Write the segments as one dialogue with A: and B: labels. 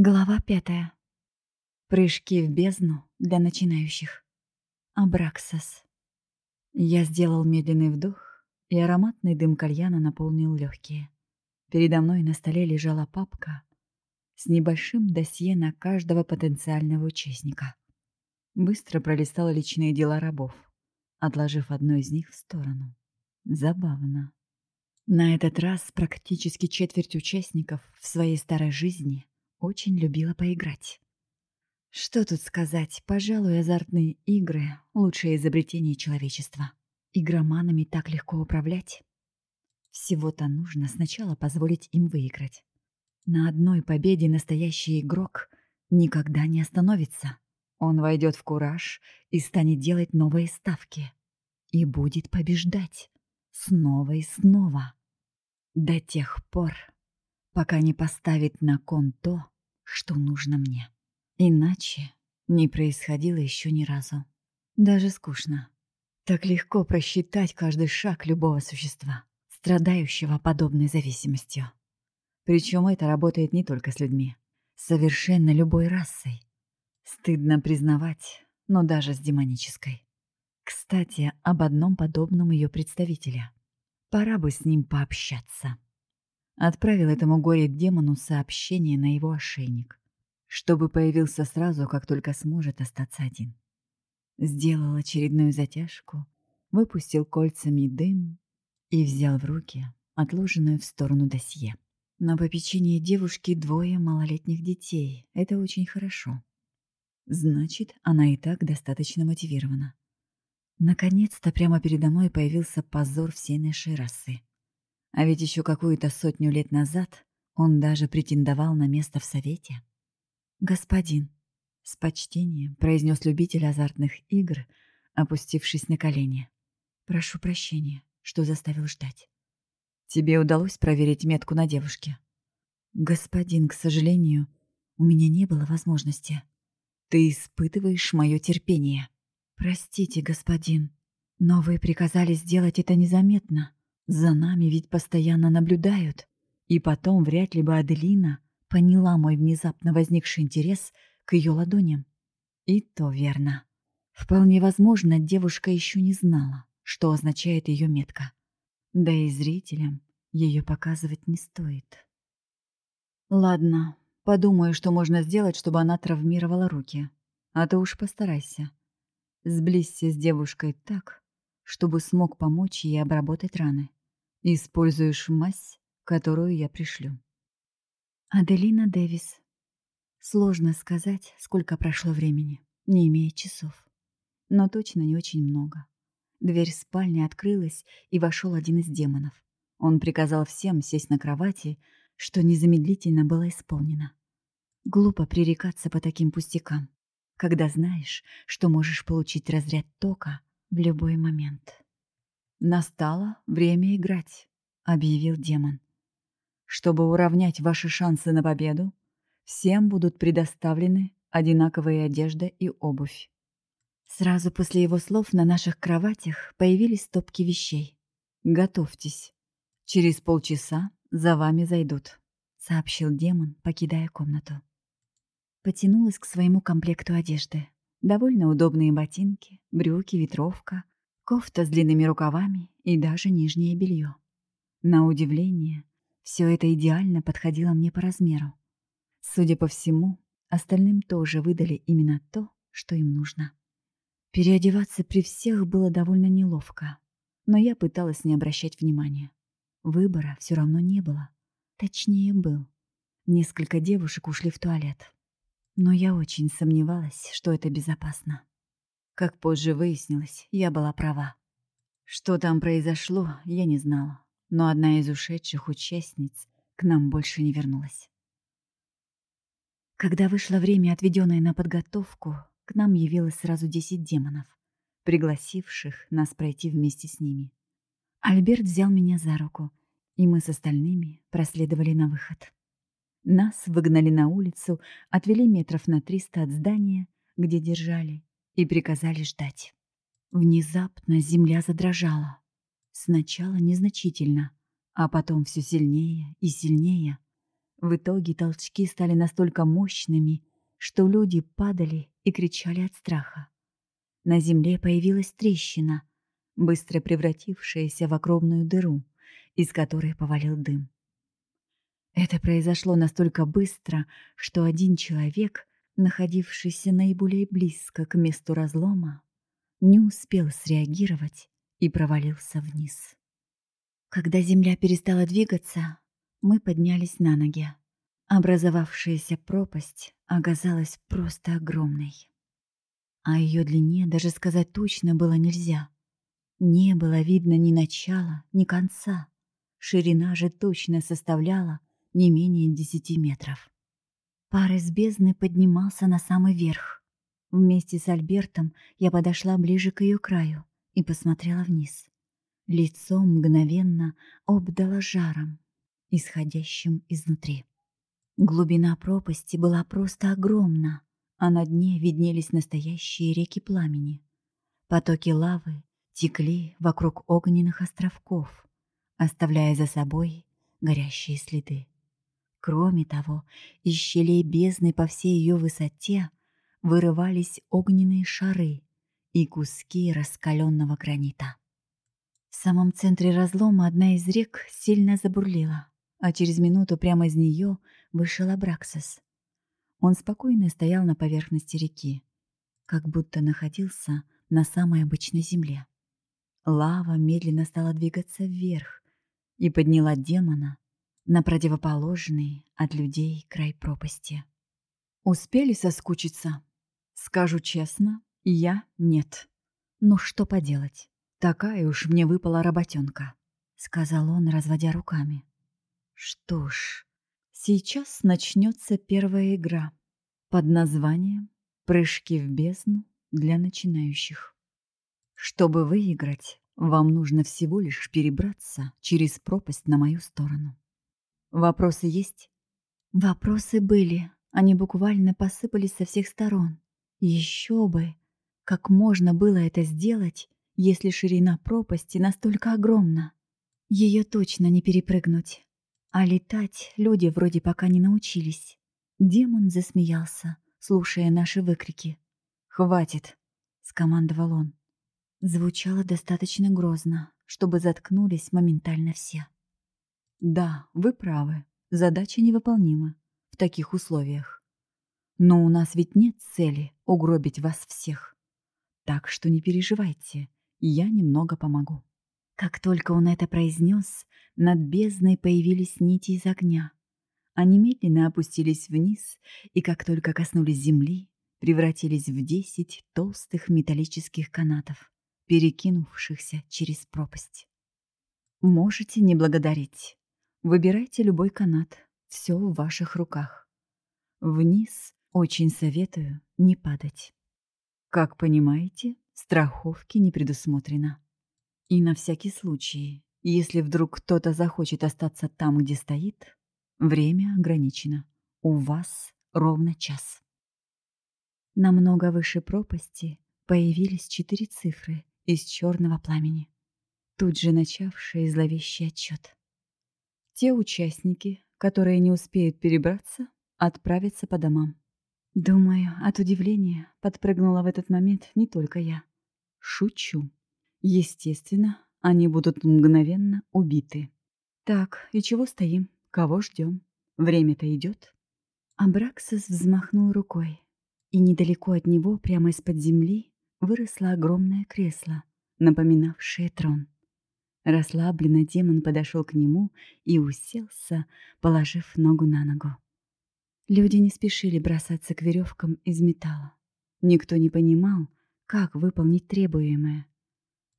A: Глава пятая. Прыжки в бездну для начинающих. Абраксас. Я сделал медленный вдох, и ароматный дым кальяна наполнил легкие. Передо мной на столе лежала папка с небольшим досье на каждого потенциального участника. Быстро пролистал личные дела рабов, отложив одно из них в сторону. Забавно. На этот раз практически четверть участников в своей старой жизни очень любила поиграть. Что тут сказать, пожалуй, азартные игры — лучшее изобретение человечества. Игроманами так легко управлять. Всего-то нужно сначала позволить им выиграть. На одной победе настоящий игрок никогда не остановится. Он войдет в кураж и станет делать новые ставки. И будет побеждать. Снова и снова. До тех пор, пока не поставит на кон то, что нужно мне. Иначе не происходило еще ни разу. Даже скучно. Так легко просчитать каждый шаг любого существа, страдающего подобной зависимостью. Причем это работает не только с людьми, совершенно любой расой. Стыдно признавать, но даже с демонической. Кстати, об одном подобном ее представителе. Пора бы с ним пообщаться. Отправил этому горе-демону сообщение на его ошейник, чтобы появился сразу, как только сможет остаться один. Сделал очередную затяжку, выпустил кольцами дым и взял в руки отложенную в сторону досье. На попечении девушки двое малолетних детей. Это очень хорошо. Значит, она и так достаточно мотивирована. Наконец-то прямо передо мной появился позор всей нашей расы. А ведь еще какую-то сотню лет назад он даже претендовал на место в совете. «Господин», — с почтением произнес любитель азартных игр, опустившись на колени. «Прошу прощения, что заставил ждать». «Тебе удалось проверить метку на девушке?» «Господин, к сожалению, у меня не было возможности. Ты испытываешь мое терпение». «Простите, господин, но вы приказали сделать это незаметно. За нами ведь постоянно наблюдают. И потом вряд ли бы Аделина поняла мой внезапно возникший интерес к ее ладоням. И то верно. Вполне возможно, девушка еще не знала, что означает ее метка. Да и зрителям ее показывать не стоит. Ладно, подумаю, что можно сделать, чтобы она травмировала руки. А ты уж постарайся. Сблизься с девушкой так, чтобы смог помочь ей обработать раны. Используешь мазь, которую я пришлю. Аделина Дэвис. Сложно сказать, сколько прошло времени, не имея часов. Но точно не очень много. Дверь спальни открылась, и вошел один из демонов. Он приказал всем сесть на кровати, что незамедлительно было исполнено. Глупо пререкаться по таким пустякам, когда знаешь, что можешь получить разряд тока в любой момент. «Настало время играть», — объявил демон. «Чтобы уравнять ваши шансы на победу, всем будут предоставлены одинаковые одежда и обувь». Сразу после его слов на наших кроватях появились стопки вещей. «Готовьтесь. Через полчаса за вами зайдут», — сообщил демон, покидая комнату. Потянулась к своему комплекту одежды. Довольно удобные ботинки, брюки, ветровка — кофта с длинными рукавами и даже нижнее белье. На удивление, все это идеально подходило мне по размеру. Судя по всему, остальным тоже выдали именно то, что им нужно. Переодеваться при всех было довольно неловко, но я пыталась не обращать внимания. Выбора все равно не было. Точнее, был. Несколько девушек ушли в туалет. Но я очень сомневалась, что это безопасно. Как позже выяснилось, я была права. Что там произошло, я не знала, но одна из ушедших участниц к нам больше не вернулась. Когда вышло время, отведенное на подготовку, к нам явилось сразу десять демонов, пригласивших нас пройти вместе с ними. Альберт взял меня за руку, и мы с остальными проследовали на выход. Нас выгнали на улицу, отвели метров на триста от здания, где держали, и приказали ждать. Внезапно земля задрожала. Сначала незначительно, а потом все сильнее и сильнее. В итоге толчки стали настолько мощными, что люди падали и кричали от страха. На земле появилась трещина, быстро превратившаяся в огромную дыру, из которой повалил дым. Это произошло настолько быстро, что один человек, находившийся наиболее близко к месту разлома, не успел среагировать и провалился вниз. Когда земля перестала двигаться, мы поднялись на ноги. Образовавшаяся пропасть оказалась просто огромной. О ее длине даже сказать точно было нельзя. Не было видно ни начала, ни конца. Ширина же точно составляла не менее десяти метров. Пар из бездны поднимался на самый верх. Вместе с Альбертом я подошла ближе к ее краю и посмотрела вниз. Лицо мгновенно обдало жаром, исходящим изнутри. Глубина пропасти была просто огромна, а на дне виднелись настоящие реки пламени. Потоки лавы текли вокруг огненных островков, оставляя за собой горящие следы. Кроме того, из щелей бездны по всей ее высоте вырывались огненные шары и куски раскаленного гранита. В самом центре разлома одна из рек сильно забурлила, а через минуту прямо из нее вышел Абраксос. Он спокойно стоял на поверхности реки, как будто находился на самой обычной земле. Лава медленно стала двигаться вверх и подняла демона на противоположный от людей край пропасти. Успели соскучиться? Скажу честно, я нет. Ну что поделать, такая уж мне выпала работенка, сказал он, разводя руками. Что ж, сейчас начнется первая игра под названием «Прыжки в бездну для начинающих». Чтобы выиграть, вам нужно всего лишь перебраться через пропасть на мою сторону. Вопросы есть? Вопросы были. Они буквально посыпались со всех сторон. Еще бы! Как можно было это сделать, если ширина пропасти настолько огромна? Ее точно не перепрыгнуть. А летать люди вроде пока не научились. Демон засмеялся, слушая наши выкрики. «Хватит!» — скомандовал он. Звучало достаточно грозно, чтобы заткнулись моментально все. Да, вы правы. Задача невыполнима в таких условиях. Но у нас ведь нет цели угробить вас всех. Так что не переживайте, я немного помогу. Как только он это произнес, над бездной появились нити из огня. Они медленно опустились вниз, и как только коснулись земли, превратились в десять толстых металлических канатов, перекинувшихся через пропасть. Можете не благодарить. Выбирайте любой канат, все в ваших руках. Вниз очень советую не падать. Как понимаете, страховки не предусмотрено. И на всякий случай, если вдруг кто-то захочет остаться там, где стоит, время ограничено. У вас ровно час. Намного выше пропасти появились четыре цифры из черного пламени, тут же начавшие зловещий отчет. Те участники, которые не успеют перебраться, отправятся по домам. Думаю, от удивления подпрыгнула в этот момент не только я. Шучу. Естественно, они будут мгновенно убиты. Так, и чего стоим? Кого ждем? Время-то идет. Абраксис взмахнул рукой, и недалеко от него, прямо из-под земли, выросло огромное кресло, напоминавшее трон. Расслабленно демон подошел к нему и уселся, положив ногу на ногу. Люди не спешили бросаться к веревкам из металла. Никто не понимал, как выполнить требуемое.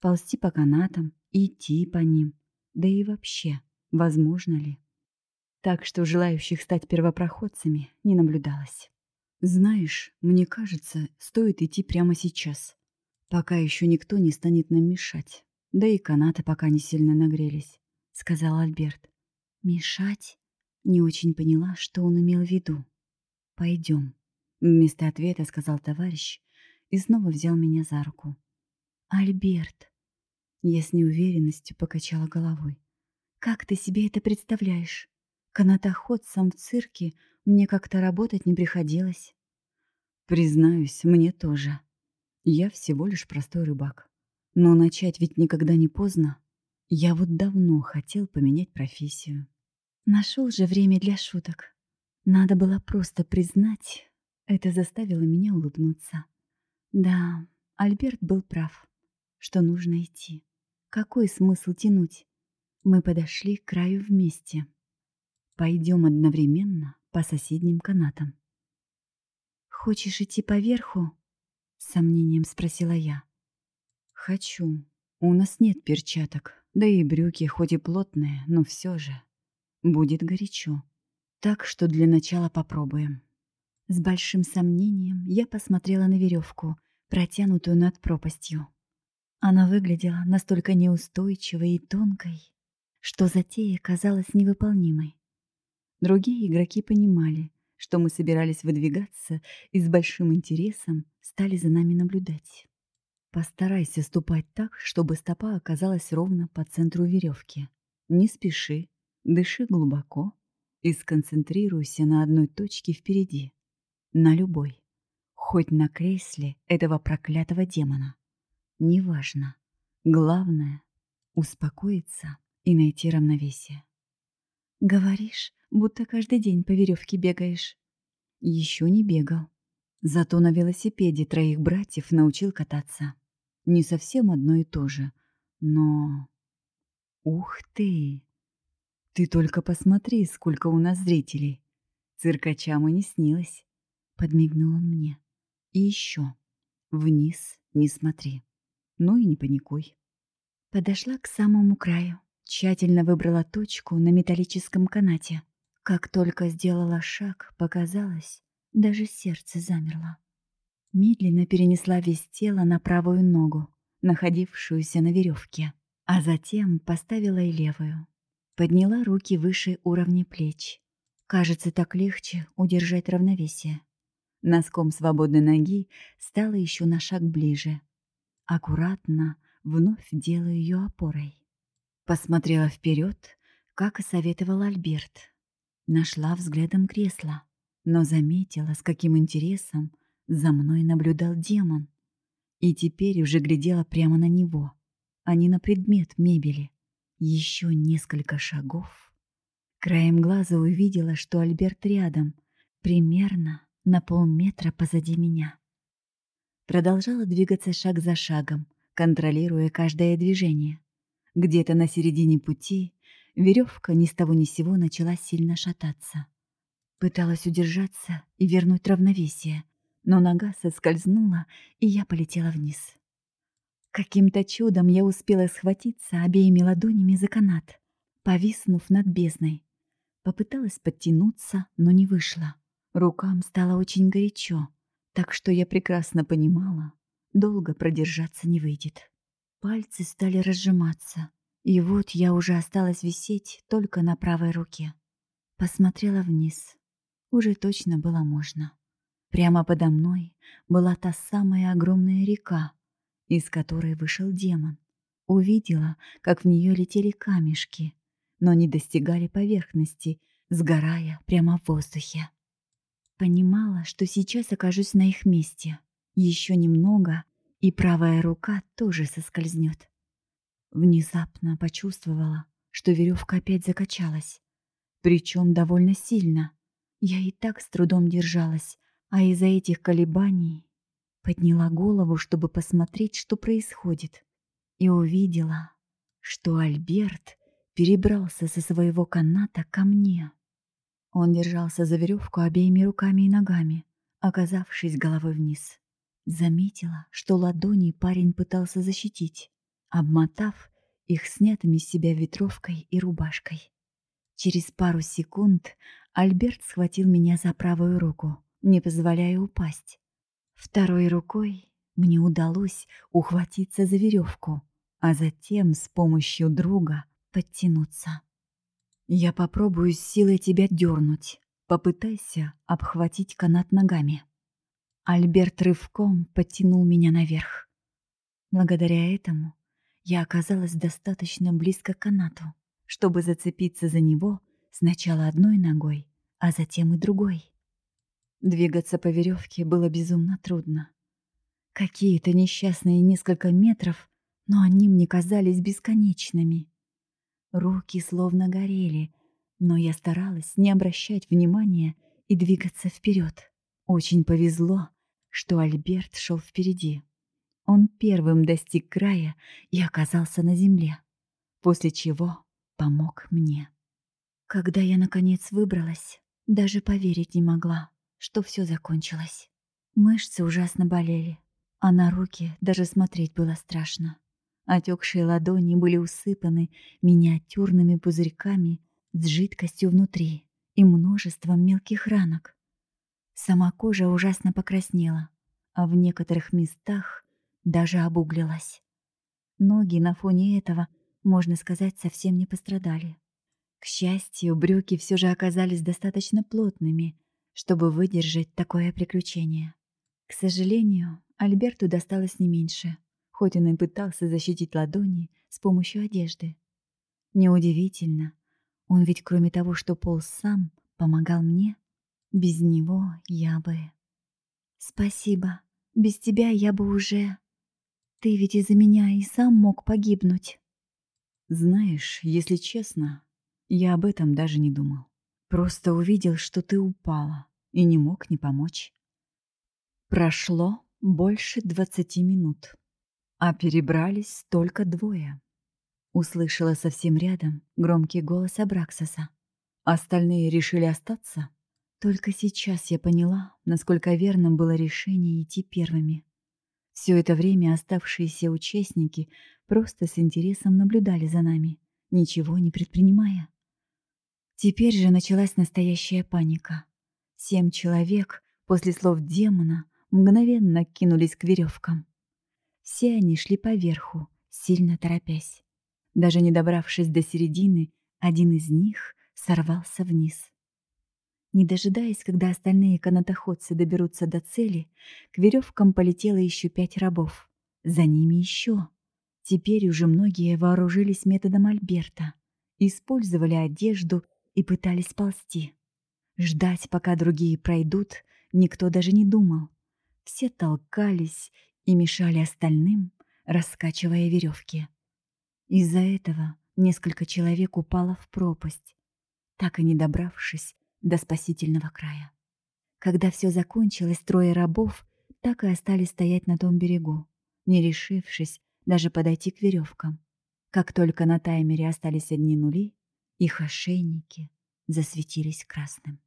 A: Ползти по канатам, идти по ним, да и вообще, возможно ли. Так что желающих стать первопроходцами не наблюдалось. Знаешь, мне кажется, стоит идти прямо сейчас, пока еще никто не станет нам мешать. Да и канаты пока не сильно нагрелись, сказал Альберт. Мешать? Не очень поняла, что он имел в виду. Пойдем. Вместо ответа сказал товарищ и снова взял меня за руку. Альберт. Я с неуверенностью покачала головой. Как ты себе это представляешь? Канатоходцем в цирке мне как-то работать не приходилось.
B: Признаюсь, мне тоже. Я всего лишь простой рыбак. Но начать ведь никогда не поздно. Я вот давно хотел поменять профессию.
A: Нашел же время для шуток. Надо было просто признать. Это заставило меня улыбнуться. Да, Альберт был прав, что нужно идти. Какой смысл тянуть? Мы подошли к краю вместе. Пойдем одновременно по соседним канатам. «Хочешь идти поверху?» — с сомнением спросила я.
B: «Хочу. У нас нет перчаток, да и брюки хоть и плотные, но все же. Будет горячо. Так что для начала попробуем».
A: С большим сомнением я посмотрела на веревку, протянутую над пропастью. Она выглядела настолько неустойчивой и тонкой, что затея казалась невыполнимой. Другие игроки понимали, что мы собирались выдвигаться и с большим интересом стали за нами наблюдать. Постарайся ступать так, чтобы стопа оказалась ровно по центру веревки. Не спеши, дыши глубоко и сконцентрируйся на одной точке впереди. На любой. Хоть на кресле этого проклятого демона. Неважно. Главное — успокоиться и найти равновесие. Говоришь, будто каждый день по веревке бегаешь. Еще не бегал. Зато на велосипеде троих братьев научил кататься. Не совсем одно и то же, но... Ух ты! Ты только посмотри, сколько у нас зрителей. Циркачам и не снилось. Подмигнул он мне. И еще. Вниз не смотри. Ну и не паникуй. Подошла к самому краю. Тщательно выбрала точку на металлическом канате. Как только сделала шаг, показалось, даже сердце замерло. Медленно перенесла весь тело на правую ногу, находившуюся на веревке, а затем поставила и левую. Подняла руки выше уровня плеч. Кажется, так легче удержать равновесие. Носком свободной ноги стала еще на шаг ближе. Аккуратно вновь делаю ее опорой. Посмотрела вперед, как и советовал Альберт. Нашла взглядом кресло, но заметила, с каким интересом за мной наблюдал демон. И теперь уже глядела прямо на него, а не на предмет мебели. Еще несколько шагов. Краем глаза увидела, что Альберт рядом, примерно на полметра позади меня. Продолжала двигаться шаг за шагом, контролируя каждое движение. Где-то на середине пути веревка ни с того ни сего начала сильно шататься. Пыталась удержаться и вернуть равновесие, но нога соскользнула, и я полетела вниз. Каким-то чудом я успела схватиться обеими ладонями за канат, повиснув над бездной. Попыталась подтянуться, но не вышло. Рукам стало очень горячо, так что я прекрасно понимала, долго продержаться не выйдет. Пальцы стали разжиматься, и вот я уже осталась висеть только на правой руке. Посмотрела вниз. Уже точно было можно. Прямо подо мной была та самая огромная река, из которой вышел демон. Увидела, как в нее летели камешки, но не достигали поверхности, сгорая прямо в воздухе. Понимала, что сейчас окажусь на их месте. Еще немного, и правая рука тоже соскользнет. Внезапно почувствовала, что веревка опять закачалась. Причем довольно сильно. Я и так с трудом держалась, а из-за этих колебаний подняла голову, чтобы посмотреть, что происходит. И увидела, что Альберт перебрался со своего каната ко мне. Он держался за веревку обеими руками и ногами, оказавшись головой вниз. Заметила, что ладони парень пытался защитить, обмотав их снятыми с себя ветровкой и рубашкой. Через пару секунд Альберт схватил меня за правую руку, не позволяя упасть. Второй рукой мне удалось ухватиться за веревку, а затем с помощью друга подтянуться. «Я попробую с силой тебя дернуть. Попытайся обхватить канат ногами». Альберт рывком подтянул меня наверх. Благодаря этому я оказалась достаточно близко к канату, чтобы зацепиться за него сначала одной ногой, а затем и другой. Двигаться по веревке было безумно трудно. Какие-то несчастные несколько метров, но они мне казались бесконечными. Руки словно горели, но я старалась не обращать внимания и двигаться вперед. Очень повезло, что Альберт шел впереди. Он первым достиг края и оказался на земле, после чего помог мне. Когда я, наконец, выбралась, даже поверить не могла, что все закончилось. Мышцы ужасно болели, а на руки даже смотреть было страшно. Отекшие ладони были усыпаны миниатюрными пузырьками с жидкостью внутри и множеством мелких ранок. Сама кожа ужасно покраснела, а в некоторых местах даже обуглилась. Ноги на фоне этого, можно сказать, совсем не пострадали. К счастью, брюки все же оказались достаточно плотными, чтобы выдержать такое приключение. К сожалению, Альберту досталось не меньше, хоть он и пытался защитить ладони с помощью одежды. Неудивительно, он ведь кроме того, что полз сам, помогал мне. Без него я бы... Спасибо. Без тебя я бы уже... Ты ведь из-за меня и сам мог погибнуть.
B: Знаешь, если честно, я об этом даже не думал. Просто увидел, что ты упала, и не мог не помочь. Прошло больше двадцати минут, а перебрались только двое. Услышала совсем рядом громкий голос Абраксаса. Остальные решили остаться? Только сейчас я поняла, насколько верным было решение идти первыми. Все это время оставшиеся участники просто с интересом наблюдали за нами, ничего не предпринимая. Теперь же началась настоящая паника. Семь человек после слов демона мгновенно кинулись к веревкам. Все они шли поверху, сильно торопясь. Даже не добравшись до середины, один из них сорвался вниз. Не дожидаясь, когда остальные канатоходцы доберутся до цели, к веревкам полетело еще пять рабов. За ними еще. Теперь уже многие вооружились методом Альберта, использовали одежду и пытались ползти. Ждать, пока другие пройдут, никто даже не думал. Все толкались и мешали остальным, раскачивая веревки. Из-за этого несколько человек упало в пропасть, так и не добравшись до спасительного края. Когда все закончилось, трое рабов так и остались стоять на том берегу, не решившись даже подойти к веревкам. Как только на таймере остались одни нули, их ошейники засветились красным.